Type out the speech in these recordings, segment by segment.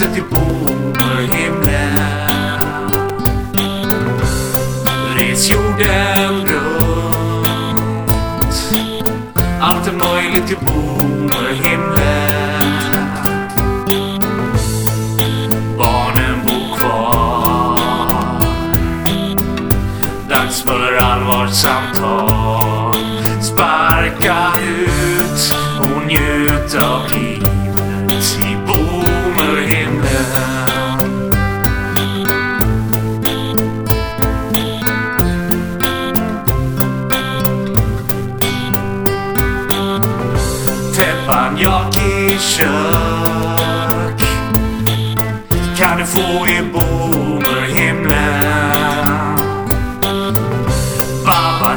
Sätt i esse himlen allvarssamtal. Sparka ut och njut av livet i Bommerhimlen. Teppanyaki-kök kan du få i boomerhimlen?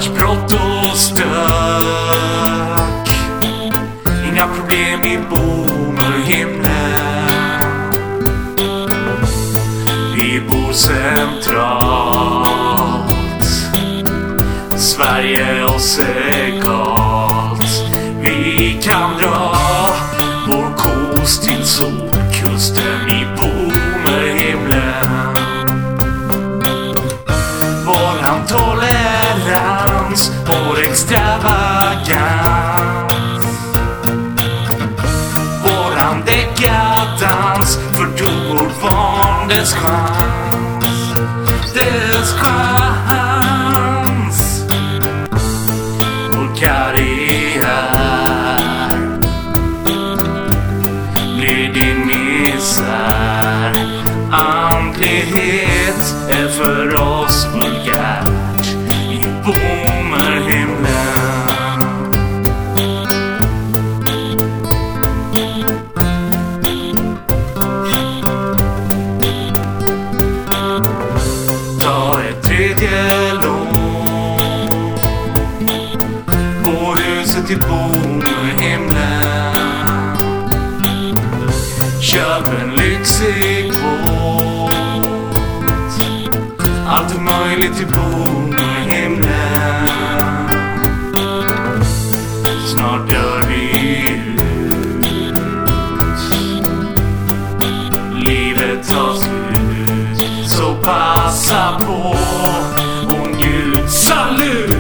Babbars brott och stök. Inga problem i Bommerhimlen. Vi bor centralt. Sverige oss egalt. Vi kan dra vår kost till solkusten tolerans, vår extravagans. Våran dekadans Förtog vår van dess chans. Dess chans. Vår karriär till bon och himlen. Köp en lyxig båt. Allt är möjligt i hemland Snart dör vi ut. Livet tar slut. Så passa på och njut. Salut!